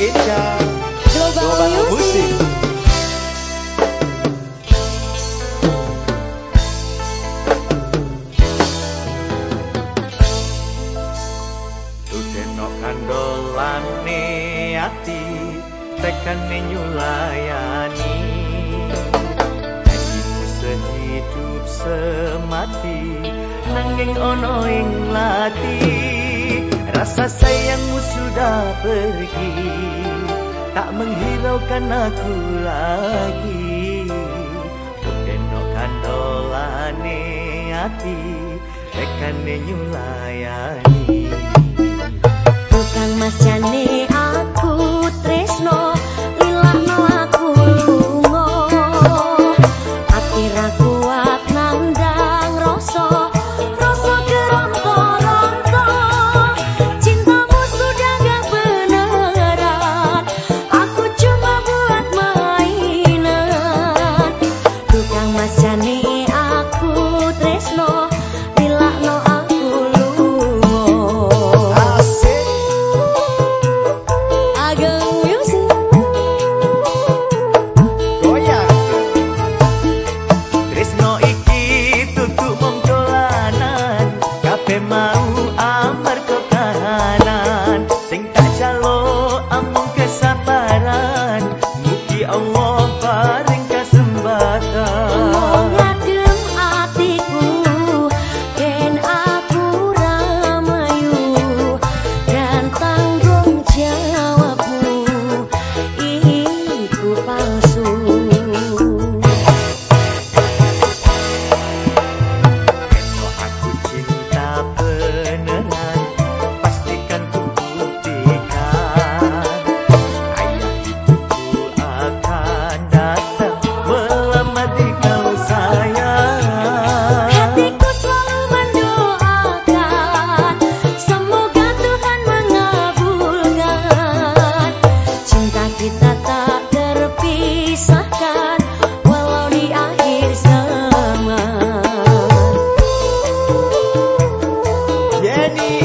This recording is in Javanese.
Eca Global, Music. Kandolane ati tekane nyulayani. Janjimu sehidup semati nanging ono ing lati Rasa sayangmu sudah pergi Tak menghiraukan aku lagi. Udenok kandolane ati tekane nyulayani நீ